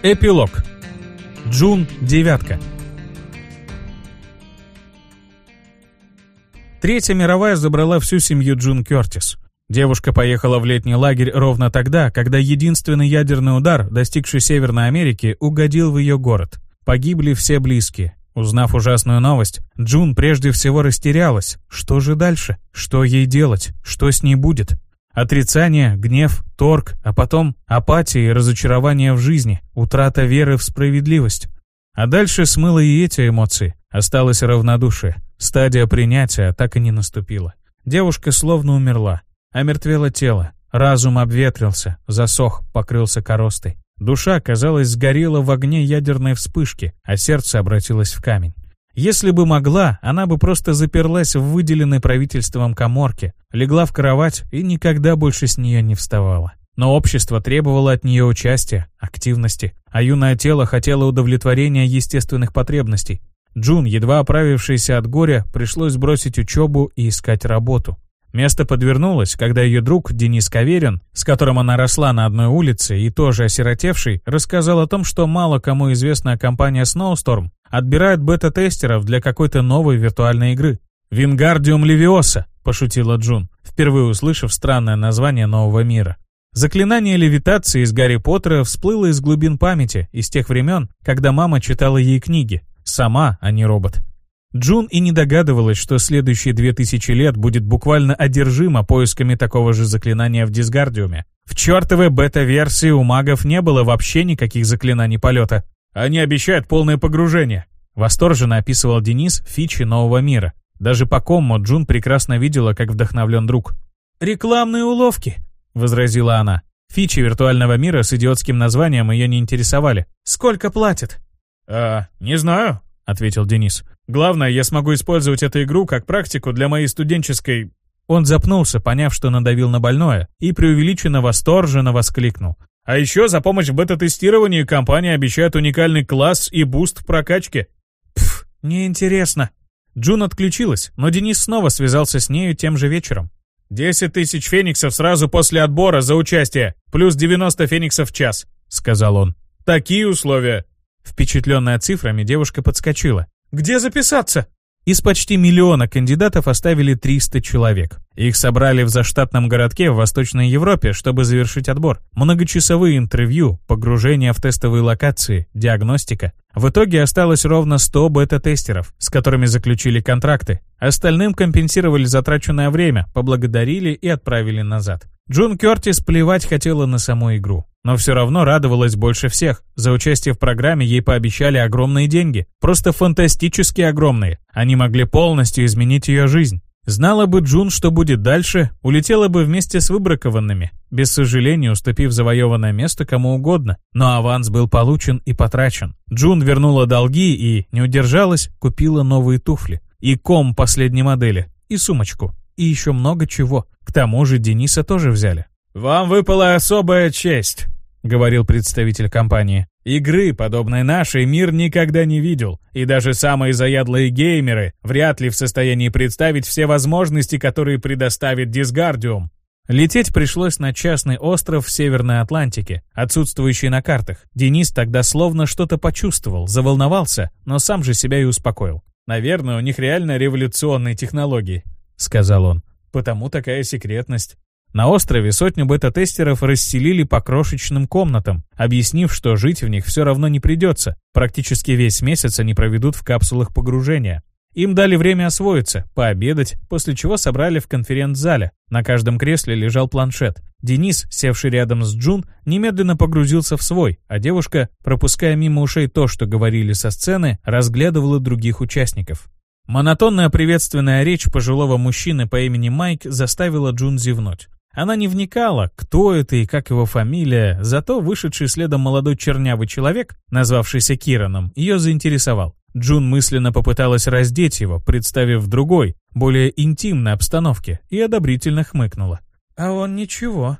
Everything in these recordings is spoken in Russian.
Эпилог. Джун девятка. Третья мировая забрала всю семью Джун Кертис. Девушка поехала в летний лагерь ровно тогда, когда единственный ядерный удар, достигший Северной Америки, угодил в ее город. Погибли все близкие. Узнав ужасную новость, Джун прежде всего растерялась. Что же дальше? Что ей делать? Что с ней будет? Отрицание, гнев, торг, а потом апатия и разочарование в жизни, утрата веры в справедливость. А дальше смыло и эти эмоции. Осталось равнодушие. Стадия принятия так и не наступила. Девушка словно умерла. Омертвело тело. Разум обветрился, засох, покрылся коростой. Душа, казалось, сгорела в огне ядерной вспышки, а сердце обратилось в камень. Если бы могла, она бы просто заперлась в выделенной правительством коморке, легла в кровать и никогда больше с нее не вставала. Но общество требовало от нее участия, активности, а юное тело хотело удовлетворения естественных потребностей. Джун, едва оправившаяся от горя, пришлось бросить учебу и искать работу. Место подвернулось, когда ее друг Денис Каверин, с которым она росла на одной улице и тоже осиротевший, рассказал о том, что мало кому известная компания Snowstorm Отбирают бета-тестеров для какой-то новой виртуальной игры. «Вингардиум Левиоса», — пошутила Джун, впервые услышав странное название нового мира. Заклинание левитации из Гарри Поттера всплыло из глубин памяти, из тех времен, когда мама читала ей книги. Сама, а не робот. Джун и не догадывалась, что следующие две тысячи лет будет буквально одержима поисками такого же заклинания в Дисгардиуме. В чертовой бета-версии у магов не было вообще никаких заклинаний полета. Они обещают полное погружение. Восторженно описывал Денис фичи нового мира. Даже по коммо Джун прекрасно видела, как вдохновлен друг. «Рекламные уловки», — возразила она. Фичи виртуального мира с идиотским названием ее не интересовали. «Сколько платят?» «А, не знаю», — ответил Денис. «Главное, я смогу использовать эту игру как практику для моей студенческой...» Он запнулся, поняв, что надавил на больное, и преувеличенно восторженно воскликнул. А еще за помощь в бета-тестировании компания обещает уникальный класс и буст в прокачке. Пф, неинтересно. Джун отключилась, но Денис снова связался с нею тем же вечером. «Десять тысяч фениксов сразу после отбора за участие, плюс 90 фениксов в час», — сказал он. «Такие условия». Впечатленная цифрами, девушка подскочила. «Где записаться?» Из почти миллиона кандидатов оставили 300 человек. Их собрали в заштатном городке в Восточной Европе, чтобы завершить отбор. Многочасовые интервью, погружение в тестовые локации, диагностика. В итоге осталось ровно 100 бета-тестеров, с которыми заключили контракты. Остальным компенсировали затраченное время, поблагодарили и отправили назад. Джун Кертис плевать хотела на саму игру. Но все равно радовалась больше всех. За участие в программе ей пообещали огромные деньги. Просто фантастически огромные. Они могли полностью изменить ее жизнь. Знала бы Джун, что будет дальше, улетела бы вместе с выбракованными, без сожаления уступив завоеванное место кому угодно. Но аванс был получен и потрачен. Джун вернула долги и, не удержалась, купила новые туфли. И ком последней модели, и сумочку, и еще много чего. К тому же Дениса тоже взяли. «Вам выпала особая честь», — говорил представитель компании. «Игры, подобной нашей, мир никогда не видел, и даже самые заядлые геймеры вряд ли в состоянии представить все возможности, которые предоставит Дисгардиум». Лететь пришлось на частный остров в Северной Атлантике, отсутствующий на картах. Денис тогда словно что-то почувствовал, заволновался, но сам же себя и успокоил. «Наверное, у них реально революционные технологии», — сказал он. «Потому такая секретность». На острове сотню бета-тестеров расселили по крошечным комнатам, объяснив, что жить в них все равно не придется. Практически весь месяц они проведут в капсулах погружения. Им дали время освоиться, пообедать, после чего собрали в конференц-зале. На каждом кресле лежал планшет. Денис, севший рядом с Джун, немедленно погрузился в свой, а девушка, пропуская мимо ушей то, что говорили со сцены, разглядывала других участников. Монотонная приветственная речь пожилого мужчины по имени Майк заставила Джун зевнуть. Она не вникала, кто это и как его фамилия, зато вышедший следом молодой чернявый человек, назвавшийся Кираном, ее заинтересовал. Джун мысленно попыталась раздеть его, представив в другой, более интимной обстановке, и одобрительно хмыкнула. «А он ничего».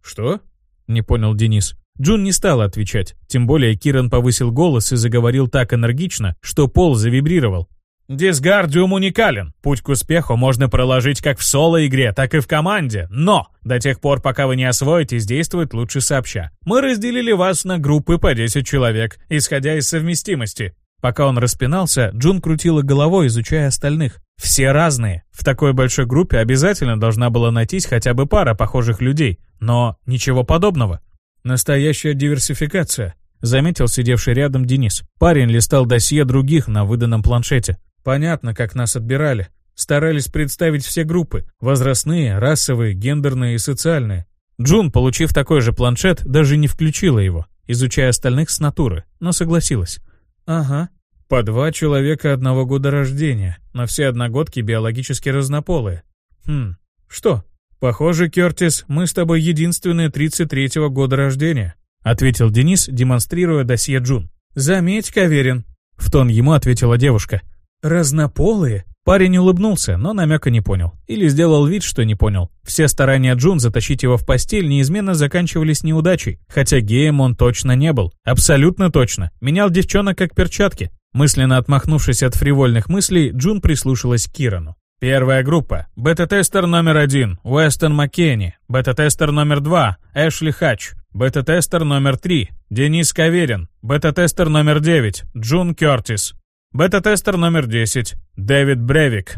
«Что?» — не понял Денис. Джун не стала отвечать, тем более Киран повысил голос и заговорил так энергично, что пол завибрировал. Дисгардиум уникален. Путь к успеху можно проложить как в соло-игре, так и в команде. Но до тех пор, пока вы не освоитесь, действовать лучше сообща. Мы разделили вас на группы по 10 человек, исходя из совместимости. Пока он распинался, Джун крутила головой, изучая остальных. Все разные. В такой большой группе обязательно должна была найтись хотя бы пара похожих людей. Но ничего подобного. Настоящая диверсификация, заметил сидевший рядом Денис. Парень листал досье других на выданном планшете. Понятно, как нас отбирали. Старались представить все группы – возрастные, расовые, гендерные и социальные. Джун, получив такой же планшет, даже не включила его, изучая остальных с натуры, но согласилась. «Ага. По два человека одного года рождения, но все одногодки биологически разнополые. Хм, что? Похоже, Кертис, мы с тобой единственные 33-го года рождения», ответил Денис, демонстрируя досье Джун. «Заметь, Каверин», — в тон ему ответила девушка. «Разнополые?» Парень улыбнулся, но намека не понял. Или сделал вид, что не понял. Все старания Джун затащить его в постель неизменно заканчивались неудачей, хотя геем он точно не был. Абсолютно точно. Менял девчонок как перчатки. Мысленно отмахнувшись от фривольных мыслей, Джун прислушалась к Кирану. Первая группа. Бета-тестер номер один. Уэстон Маккенни. Бета-тестер номер два. Эшли Хач. Бета-тестер номер три. Денис Каверин. Бета-тестер номер девять. Джун Кертис. Бета-тестер номер 10. Дэвид Бревик.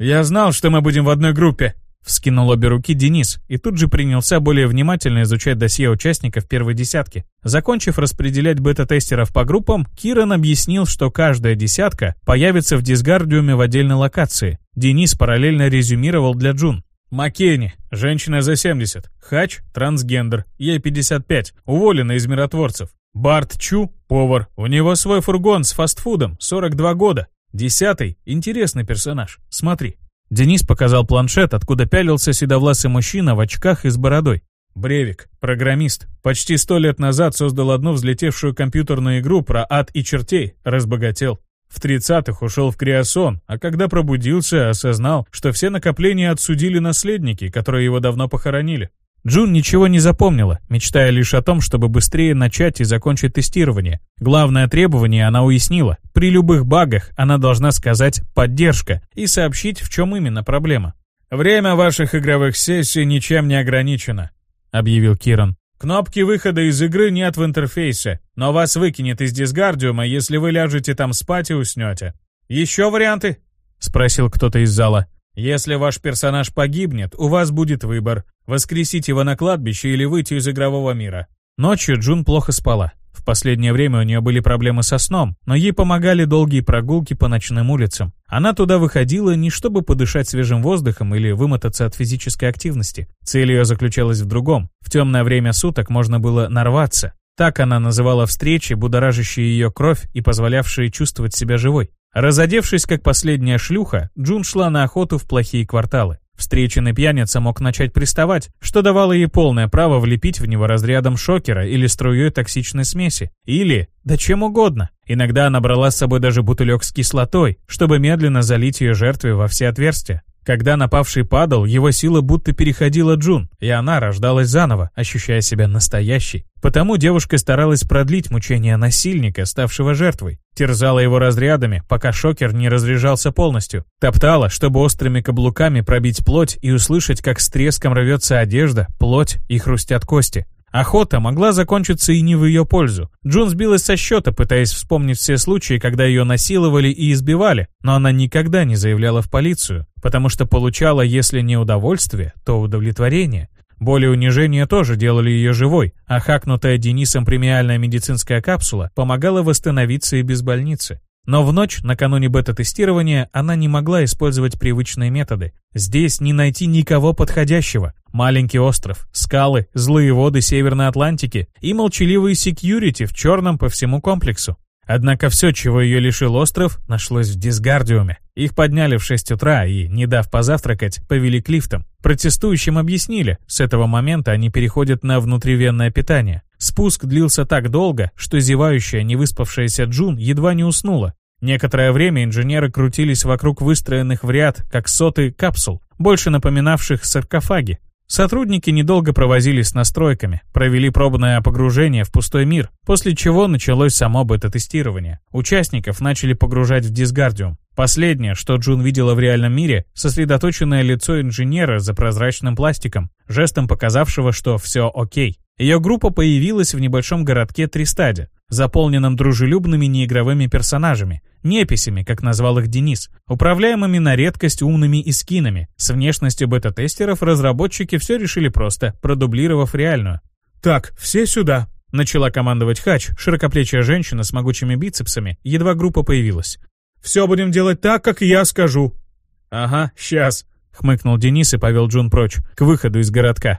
«Я знал, что мы будем в одной группе», — вскинул обе руки Денис и тут же принялся более внимательно изучать досье участников первой десятки. Закончив распределять бета-тестеров по группам, Киран объяснил, что каждая десятка появится в дисгардиуме в отдельной локации. Денис параллельно резюмировал для Джун. Маккенни, женщина за 70. Хач, трансгендер, ей 55, уволена из миротворцев. Барт Чу — повар. У него свой фургон с фастфудом, 42 года. Десятый — интересный персонаж. Смотри. Денис показал планшет, откуда пялился седовласый мужчина в очках и с бородой. Бревик, программист, почти сто лет назад создал одну взлетевшую компьютерную игру про ад и чертей, разбогател. В тридцатых ушел в криосон, а когда пробудился, осознал, что все накопления отсудили наследники, которые его давно похоронили. Джун ничего не запомнила, мечтая лишь о том, чтобы быстрее начать и закончить тестирование. Главное требование она уяснила. При любых багах она должна сказать «поддержка» и сообщить, в чем именно проблема. «Время ваших игровых сессий ничем не ограничено», — объявил Киран. «Кнопки выхода из игры нет в интерфейсе, но вас выкинет из дисгардиума, если вы ляжете там спать и уснете. Еще варианты?» — спросил кто-то из зала. Если ваш персонаж погибнет, у вас будет выбор – воскресить его на кладбище или выйти из игрового мира. Ночью Джун плохо спала. В последнее время у нее были проблемы со сном, но ей помогали долгие прогулки по ночным улицам. Она туда выходила не чтобы подышать свежим воздухом или вымотаться от физической активности. Цель ее заключалась в другом. В темное время суток можно было нарваться. Так она называла встречи, будоражащие ее кровь и позволявшие чувствовать себя живой. Разодевшись как последняя шлюха, Джун шла на охоту в плохие кварталы. Встреченный пьяница мог начать приставать, что давало ей полное право влепить в него разрядом шокера или струей токсичной смеси. Или, да чем угодно. Иногда она брала с собой даже бутылек с кислотой, чтобы медленно залить ее жертве во все отверстия. Когда напавший падал, его сила будто переходила Джун, и она рождалась заново, ощущая себя настоящей. Потому девушка старалась продлить мучения насильника, ставшего жертвой. Терзала его разрядами, пока шокер не разряжался полностью. Топтала, чтобы острыми каблуками пробить плоть и услышать, как с треском рвется одежда, плоть и хрустят кости. Охота могла закончиться и не в ее пользу. Джун сбилась со счета, пытаясь вспомнить все случаи, когда ее насиловали и избивали, но она никогда не заявляла в полицию, потому что получала, если не удовольствие, то удовлетворение. Боли унижения тоже делали ее живой, а хакнутая Денисом премиальная медицинская капсула помогала восстановиться и без больницы. Но в ночь, накануне бета-тестирования, она не могла использовать привычные методы. Здесь не найти никого подходящего. Маленький остров, скалы, злые воды Северной Атлантики и молчаливые секьюрити в черном по всему комплексу. Однако все, чего ее лишил остров, нашлось в дисгардиуме. Их подняли в 6 утра и, не дав позавтракать, повели к лифтам. Протестующим объяснили, с этого момента они переходят на внутривенное питание. Спуск длился так долго, что зевающая, невыспавшаяся Джун едва не уснула. Некоторое время инженеры крутились вокруг выстроенных в ряд, как соты, капсул, больше напоминавших саркофаги. Сотрудники недолго провозились с настройками, провели пробное погружение в пустой мир, после чего началось само бета-тестирование. Участников начали погружать в дисгардиум. Последнее, что Джун видела в реальном мире, сосредоточенное лицо инженера за прозрачным пластиком, жестом показавшего, что все окей. Ее группа появилась в небольшом городке Тристаде, заполненном дружелюбными неигровыми персонажами, неписями, как назвал их Денис, управляемыми на редкость умными искинами. С внешностью бета-тестеров разработчики все решили просто, продублировав реальную. «Так, все сюда», — начала командовать Хач, широкоплечья женщина с могучими бицепсами, едва группа появилась. «Все будем делать так, как я скажу». «Ага, сейчас», — хмыкнул Денис и повел Джун прочь, к выходу из городка.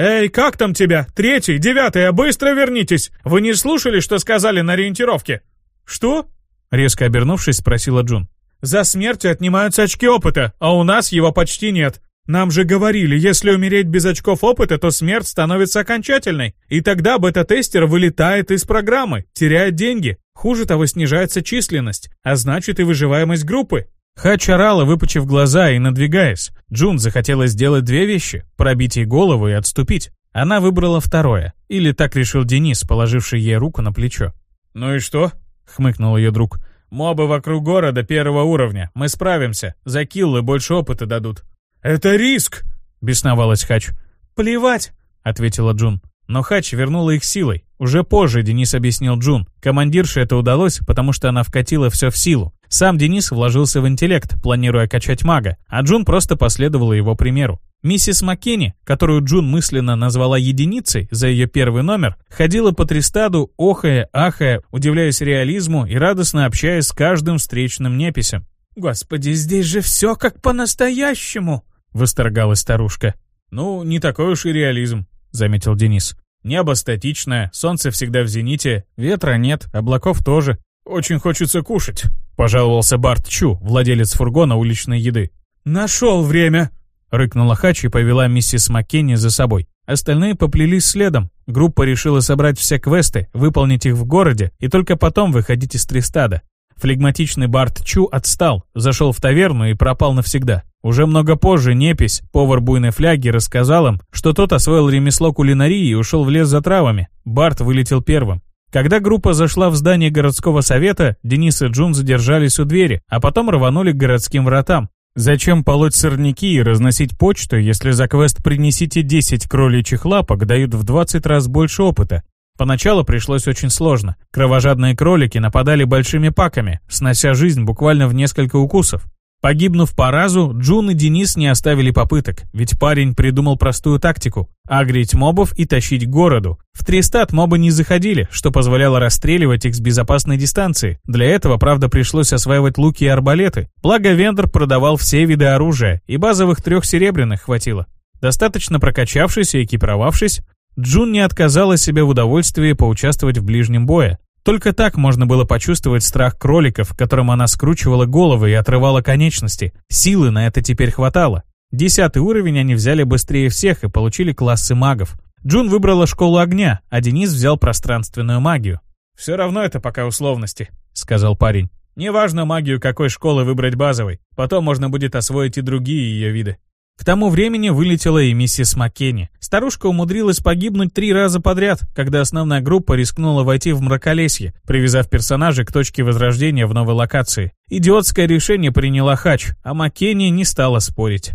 «Эй, как там тебя? Третий, девятый, а быстро вернитесь! Вы не слушали, что сказали на ориентировке?» «Что?» Резко обернувшись, спросила Джун. «За смертью отнимаются очки опыта, а у нас его почти нет. Нам же говорили, если умереть без очков опыта, то смерть становится окончательной. И тогда бета-тестер вылетает из программы, теряет деньги. Хуже того, снижается численность, а значит и выживаемость группы. Хач орала, выпучив глаза и надвигаясь. Джун захотела сделать две вещи — пробить ей голову и отступить. Она выбрала второе. Или так решил Денис, положивший ей руку на плечо. «Ну и что?» — хмыкнул ее друг. «Мобы вокруг города первого уровня. Мы справимся. За киллы больше опыта дадут». «Это риск!» — бесновалась Хач. «Плевать!» — ответила Джун. Но Хач вернула их силой. Уже позже Денис объяснил Джун. Командирше это удалось, потому что она вкатила все в силу. Сам Денис вложился в интеллект, планируя качать мага, а Джун просто последовала его примеру. Миссис Маккенни, которую Джун мысленно назвала единицей за ее первый номер, ходила по Тристаду, охая, ахая, удивляясь реализму и радостно общаясь с каждым встречным неписем. «Господи, здесь же все как по-настоящему!» — восторгалась старушка. «Ну, не такой уж и реализм», — заметил Денис. «Небо статичное, солнце всегда в зените, ветра нет, облаков тоже. Очень хочется кушать», — пожаловался Барт Чу, владелец фургона уличной еды. «Нашел время!» — рыкнула Хач и повела миссис Маккенни за собой. Остальные поплелись следом. Группа решила собрать все квесты, выполнить их в городе и только потом выходить из Тристада. Флегматичный Барт Чу отстал, зашел в таверну и пропал навсегда. Уже много позже Непись, повар буйной фляги, рассказал им, что тот освоил ремесло кулинарии и ушел в лес за травами. Барт вылетел первым. Когда группа зашла в здание городского совета, Денис и Джун задержались у двери, а потом рванули к городским вратам. Зачем полоть сорняки и разносить почту, если за квест «Принесите 10 кроличьих лапок» дают в 20 раз больше опыта? Поначалу пришлось очень сложно. Кровожадные кролики нападали большими паками, снося жизнь буквально в несколько укусов. Погибнув по разу, Джун и Денис не оставили попыток, ведь парень придумал простую тактику – агрить мобов и тащить к городу. В Тристат мобы не заходили, что позволяло расстреливать их с безопасной дистанции. Для этого, правда, пришлось осваивать луки и арбалеты. Благо, вендор продавал все виды оружия, и базовых трех серебряных хватило. Достаточно прокачавшись и экипировавшись, Джун не отказала себе в удовольствии поучаствовать в ближнем бое. Только так можно было почувствовать страх кроликов, которым она скручивала головы и отрывала конечности. Силы на это теперь хватало. Десятый уровень они взяли быстрее всех и получили классы магов. Джун выбрала школу огня, а Денис взял пространственную магию. «Все равно это пока условности», — сказал парень. «Неважно магию какой школы выбрать базовой, потом можно будет освоить и другие ее виды». К тому времени вылетела и миссис Маккенни. Старушка умудрилась погибнуть три раза подряд, когда основная группа рискнула войти в мраколесье, привязав персонажей к точке возрождения в новой локации. Идиотское решение приняла Хач, а Маккенни не стала спорить.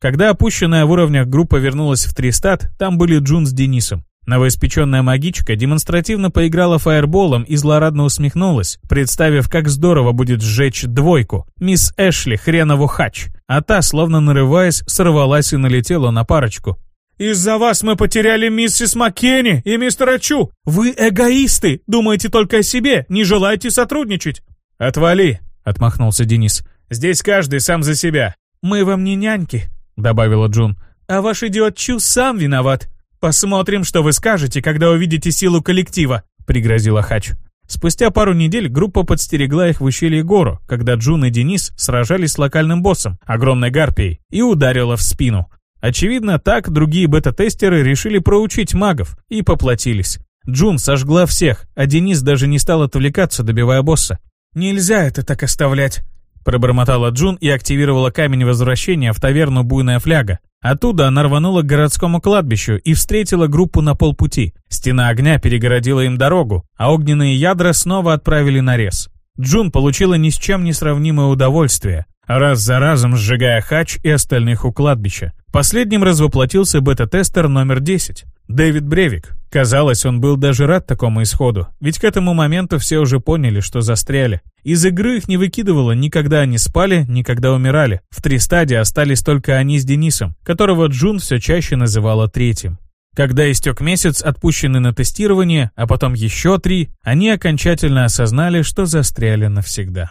Когда опущенная в уровнях группа вернулась в Тристат, там были Джун с Денисом. Новоиспеченная магичка демонстративно поиграла фаерболом и злорадно усмехнулась, представив, как здорово будет сжечь двойку, мисс Эшли, хренову хач. А та, словно нарываясь, сорвалась и налетела на парочку. «Из-за вас мы потеряли миссис Маккенни и мистера Чу! Вы эгоисты! Думаете только о себе, не желаете сотрудничать!» «Отвали!» — отмахнулся Денис. «Здесь каждый сам за себя!» «Мы вам не няньки!» — добавила Джун. «А ваш идиот Чу сам виноват!» «Посмотрим, что вы скажете, когда увидите силу коллектива», — пригрозила Хач. Спустя пару недель группа подстерегла их в ущелье Гору, когда Джун и Денис сражались с локальным боссом, огромной гарпией, и ударила в спину. Очевидно, так другие бета-тестеры решили проучить магов и поплатились. Джун сожгла всех, а Денис даже не стал отвлекаться, добивая босса. «Нельзя это так оставлять», — пробормотала Джун и активировала камень возвращения в таверну «Буйная фляга». Оттуда она рванула к городскому кладбищу и встретила группу на полпути. Стена огня перегородила им дорогу, а огненные ядра снова отправили на рез. Джун получила ни с чем не сравнимое удовольствие, раз за разом сжигая хач и остальных у кладбища. Последним развоплотился бета-тестер номер 10. Дэвид Бревик. Казалось, он был даже рад такому исходу, ведь к этому моменту все уже поняли, что застряли. Из игры их не выкидывало ни когда они спали, ни когда умирали. В три стадии остались только они с Денисом, которого Джун все чаще называла третьим. Когда истек месяц, отпущенный на тестирование, а потом еще три, они окончательно осознали, что застряли навсегда.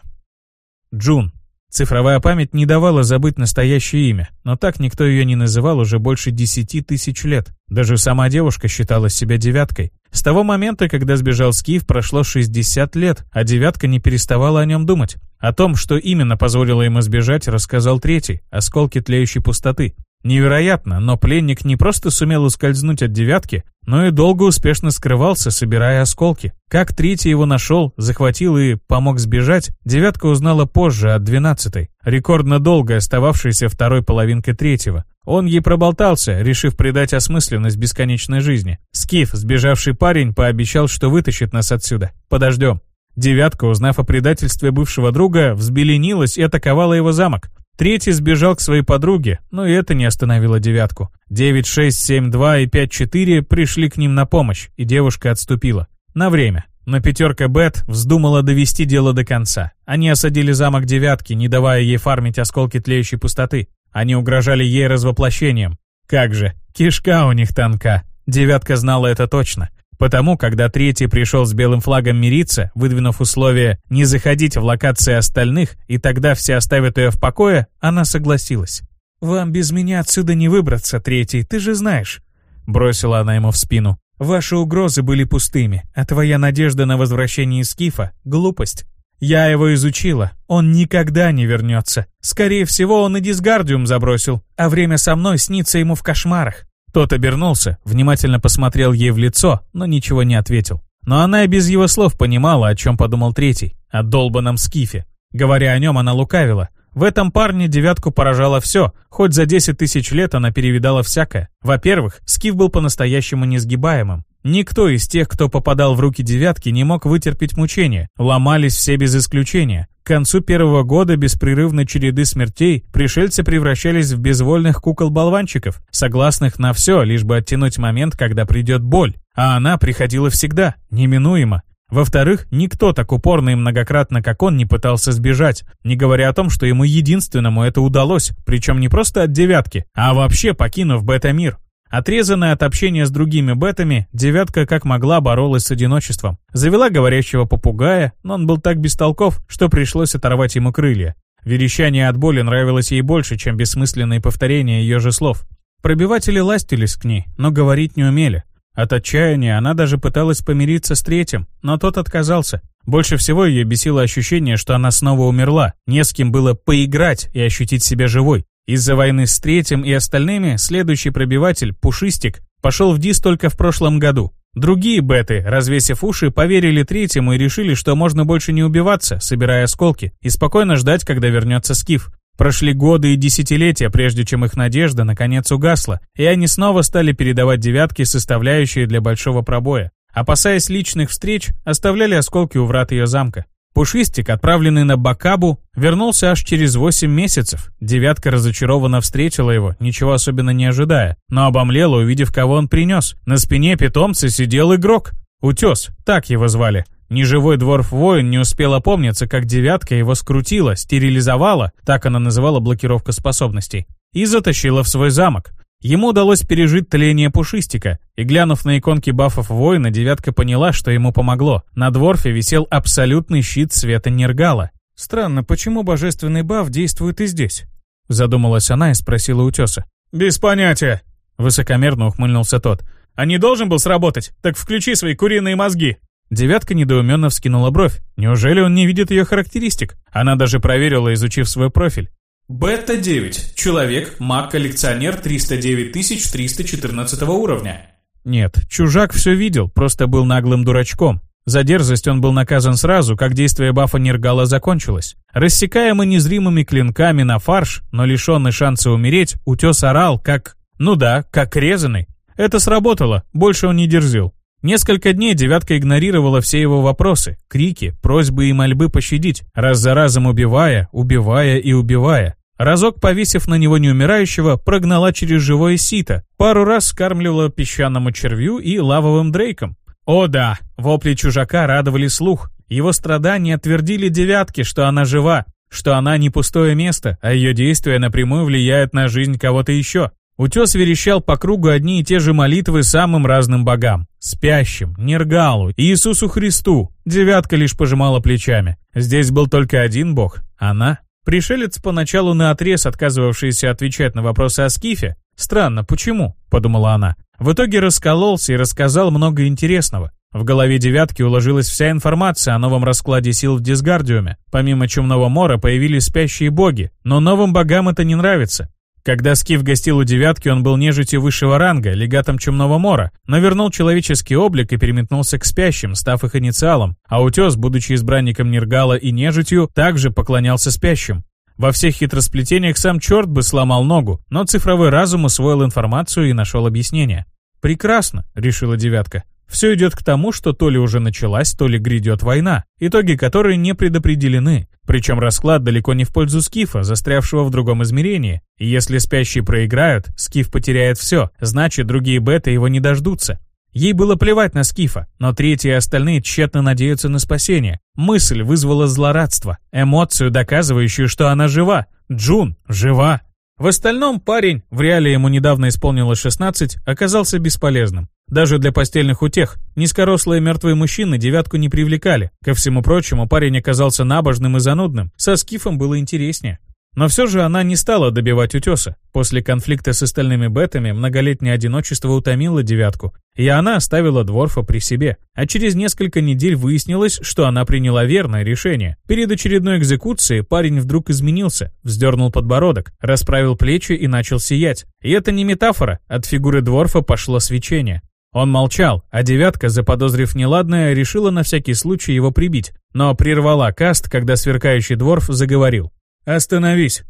Джун. Цифровая память не давала забыть настоящее имя, но так никто ее не называл уже больше десяти тысяч лет. Даже сама девушка считала себя девяткой. С того момента, когда сбежал Скиф, прошло 60 лет, а девятка не переставала о нем думать. О том, что именно позволило ему сбежать, рассказал третий, осколки тлеющей пустоты. Невероятно, но пленник не просто сумел ускользнуть от девятки, но и долго успешно скрывался, собирая осколки. Как третий его нашел, захватил и помог сбежать, девятка узнала позже от двенадцатой, рекордно долго остававшейся второй половинкой третьего. Он ей проболтался, решив придать осмысленность бесконечной жизни. Скиф, сбежавший парень, пообещал, что вытащит нас отсюда. Подождем. Девятка, узнав о предательстве бывшего друга, взбеленилась и атаковала его замок. Третий сбежал к своей подруге, но и это не остановило девятку. 9, 6, 7, 2 и 5, 4 пришли к ним на помощь, и девушка отступила. На время. Но пятерка Бет вздумала довести дело до конца. Они осадили замок девятки, не давая ей фармить осколки тлеющей пустоты. Они угрожали ей развоплощением. Как же, кишка у них тонка. Девятка знала это точно. Потому, когда третий пришел с белым флагом мириться, выдвинув условие не заходить в локации остальных, и тогда все оставят ее в покое, она согласилась. «Вам без меня отсюда не выбраться, третий, ты же знаешь», — бросила она ему в спину. «Ваши угрозы были пустыми, а твоя надежда на возвращение Скифа — глупость. Я его изучила, он никогда не вернется. Скорее всего, он и дисгардиум забросил, а время со мной снится ему в кошмарах. Тот обернулся, внимательно посмотрел ей в лицо, но ничего не ответил. Но она и без его слов понимала, о чем подумал третий, о долбанном скифе. Говоря о нем, она лукавила. В этом парне девятку поражало все, хоть за 10 тысяч лет она перевидала всякое. Во-первых, скиф был по-настоящему несгибаемым. Никто из тех, кто попадал в руки девятки, не мог вытерпеть мучения. Ломались все без исключения. К концу первого года беспрерывной череды смертей пришельцы превращались в безвольных кукол-болванчиков, согласных на все, лишь бы оттянуть момент, когда придет боль. А она приходила всегда, неминуемо. Во-вторых, никто так упорно и многократно, как он, не пытался сбежать, не говоря о том, что ему единственному это удалось, причем не просто от девятки, а вообще покинув бета-мир. Отрезанная от общения с другими бетами, девятка как могла боролась с одиночеством. Завела говорящего попугая, но он был так бестолков, что пришлось оторвать ему крылья. Верещание от боли нравилось ей больше, чем бессмысленные повторения ее же слов. Пробиватели ластились к ней, но говорить не умели. От отчаяния она даже пыталась помириться с третьим, но тот отказался. Больше всего ее бесило ощущение, что она снова умерла, не с кем было поиграть и ощутить себя живой. Из-за войны с третьим и остальными следующий пробиватель, Пушистик, пошел в ДИС только в прошлом году. Другие беты, развесив уши, поверили третьему и решили, что можно больше не убиваться, собирая осколки, и спокойно ждать, когда вернется Скиф. Прошли годы и десятилетия, прежде чем их надежда наконец угасла, и они снова стали передавать девятки, составляющие для большого пробоя. Опасаясь личных встреч, оставляли осколки у врат ее замка. Пушистик, отправленный на Бакабу, вернулся аж через 8 месяцев. Девятка разочарованно встретила его, ничего особенно не ожидая, но обомлела, увидев, кого он принес. На спине питомца сидел игрок. Утес, так его звали. Неживой дворф-воин не успел опомниться, как девятка его скрутила, стерилизовала, так она называла блокировка способностей, и затащила в свой замок. Ему удалось пережить тление пушистика, и глянув на иконки бафов воина, девятка поняла, что ему помогло. На дворфе висел абсолютный щит света Нергала. «Странно, почему божественный баф действует и здесь?» Задумалась она и спросила утеса. «Без понятия!» Высокомерно ухмыльнулся тот. «А не должен был сработать? Так включи свои куриные мозги!» Девятка недоуменно вскинула бровь. Неужели он не видит ее характеристик? Она даже проверила, изучив свой профиль. Бета-9. Человек, маг-коллекционер 309 314 уровня. Нет, чужак все видел, просто был наглым дурачком. За дерзость он был наказан сразу, как действие бафа Нергала закончилось. Рассекаемый незримыми клинками на фарш, но лишенный шанса умереть, утес орал, как... Ну да, как резанный. Это сработало, больше он не дерзил. Несколько дней девятка игнорировала все его вопросы, крики, просьбы и мольбы пощадить, раз за разом убивая, убивая и убивая. Разок, повесив на него неумирающего, прогнала через живое сито, пару раз скармливала песчаному червю и лавовым дрейком. О да, вопли чужака радовали слух. Его страдания твердили девятке, что она жива, что она не пустое место, а ее действия напрямую влияют на жизнь кого-то еще. Утес верещал по кругу одни и те же молитвы самым разным богам. Спящим, Нергалу, Иисусу Христу. Девятка лишь пожимала плечами. Здесь был только один бог — она. Пришелец поначалу наотрез отказывавшийся отвечать на вопросы о Скифе. «Странно, почему?» — подумала она. В итоге раскололся и рассказал много интересного. В голове девятки уложилась вся информация о новом раскладе сил в Дисгардиуме. Помимо Чумного Мора появились спящие боги, но новым богам это не нравится. Когда Скиф гостил у девятки, он был нежитью высшего ранга, легатом Чумного Мора, но вернул человеческий облик и переметнулся к спящим, став их инициалом, а Утес, будучи избранником Нергала и нежитью, также поклонялся спящим. Во всех хитросплетениях сам черт бы сломал ногу, но цифровой разум усвоил информацию и нашел объяснение. «Прекрасно», — решила девятка. Все идет к тому, что то ли уже началась, то ли грядет война, итоги которой не предопределены. Причем расклад далеко не в пользу Скифа, застрявшего в другом измерении. И если спящие проиграют, Скиф потеряет все, значит другие беты его не дождутся. Ей было плевать на Скифа, но третьи и остальные тщетно надеются на спасение. Мысль вызвала злорадство, эмоцию, доказывающую, что она жива. Джун жива. В остальном парень, в реале ему недавно исполнилось 16, оказался бесполезным. Даже для постельных утех низкорослые мертвые мужчины девятку не привлекали. Ко всему прочему, парень оказался набожным и занудным. Со скифом было интереснее. Но все же она не стала добивать утеса. После конфликта с остальными бетами многолетнее одиночество утомило девятку, и она оставила Дворфа при себе. А через несколько недель выяснилось, что она приняла верное решение. Перед очередной экзекуцией парень вдруг изменился, вздернул подбородок, расправил плечи и начал сиять. И это не метафора, от фигуры Дворфа пошло свечение. Он молчал, а девятка, заподозрив неладное, решила на всякий случай его прибить, но прервала каст, когда сверкающий дворф заговорил. «Остановись!»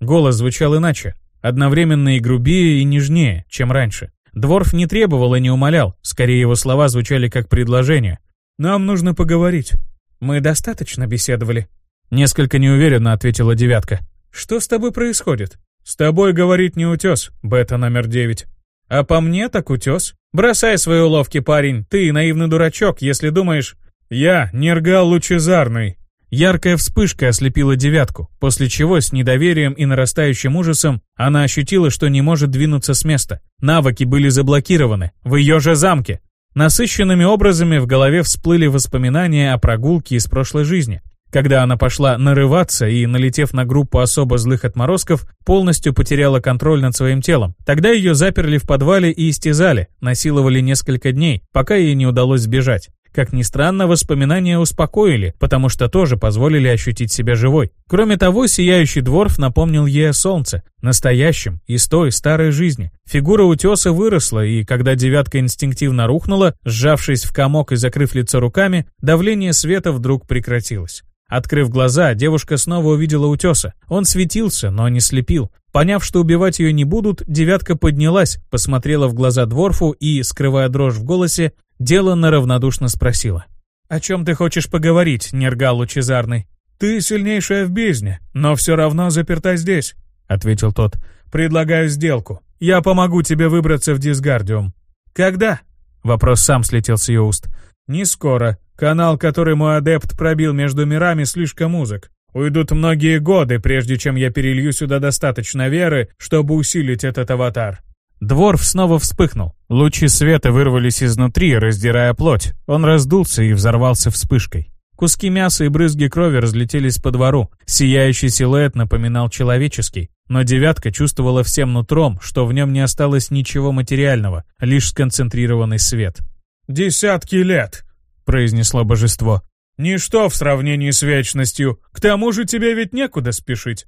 Голос звучал иначе, одновременно и грубее, и нежнее, чем раньше. Дворф не требовал и не умолял, скорее его слова звучали как предложение. «Нам нужно поговорить». «Мы достаточно беседовали?» Несколько неуверенно ответила девятка. «Что с тобой происходит?» «С тобой говорить не утес, бета номер девять». «А по мне так утес. Бросай свои уловки, парень, ты наивный дурачок, если думаешь...» «Я Нергал Лучезарный», Яркая вспышка ослепила девятку, после чего с недоверием и нарастающим ужасом она ощутила, что не может двинуться с места. Навыки были заблокированы. В ее же замке. Насыщенными образами в голове всплыли воспоминания о прогулке из прошлой жизни. Когда она пошла нарываться и, налетев на группу особо злых отморозков, полностью потеряла контроль над своим телом. Тогда ее заперли в подвале и истязали, насиловали несколько дней, пока ей не удалось сбежать. Как ни странно, воспоминания успокоили, потому что тоже позволили ощутить себя живой. Кроме того, сияющий дворф напомнил ей о солнце, настоящем, из той старой жизни. Фигура утеса выросла, и когда девятка инстинктивно рухнула, сжавшись в комок и закрыв лицо руками, давление света вдруг прекратилось. Открыв глаза, девушка снова увидела утеса. Он светился, но не слепил. Поняв, что убивать ее не будут, девятка поднялась, посмотрела в глаза Дворфу и, скрывая дрожь в голосе, деланно равнодушно спросила. «О чем ты хочешь поговорить, Нергал Лучезарный?» «Ты сильнейшая в бездне, но все равно заперта здесь», — ответил тот. «Предлагаю сделку. Я помогу тебе выбраться в Дисгардиум». «Когда?» — вопрос сам слетел с ее уст. «Не скоро. Канал, который мой адепт пробил между мирами, слишком узок. Уйдут многие годы, прежде чем я перелью сюда достаточно веры, чтобы усилить этот аватар. Дворф снова вспыхнул. Лучи света вырвались изнутри, раздирая плоть. Он раздулся и взорвался вспышкой. Куски мяса и брызги крови разлетелись по двору. Сияющий силуэт напоминал человеческий. Но девятка чувствовала всем нутром, что в нем не осталось ничего материального, лишь сконцентрированный свет. «Десятки лет!» — произнесло божество. «Ничто в сравнении с вечностью. К тому же тебе ведь некуда спешить».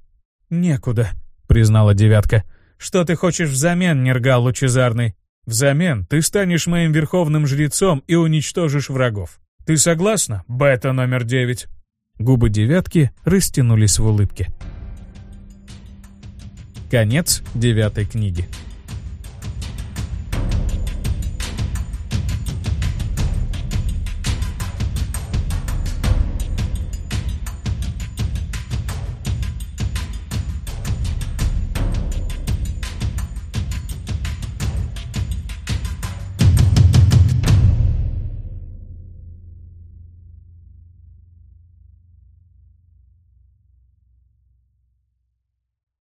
«Некуда», — признала девятка. Что ты хочешь взамен, Нергал Лучезарный? Взамен ты станешь моим верховным жрецом и уничтожишь врагов. Ты согласна, бета номер девять?» Губы девятки растянулись в улыбке. Конец девятой книги.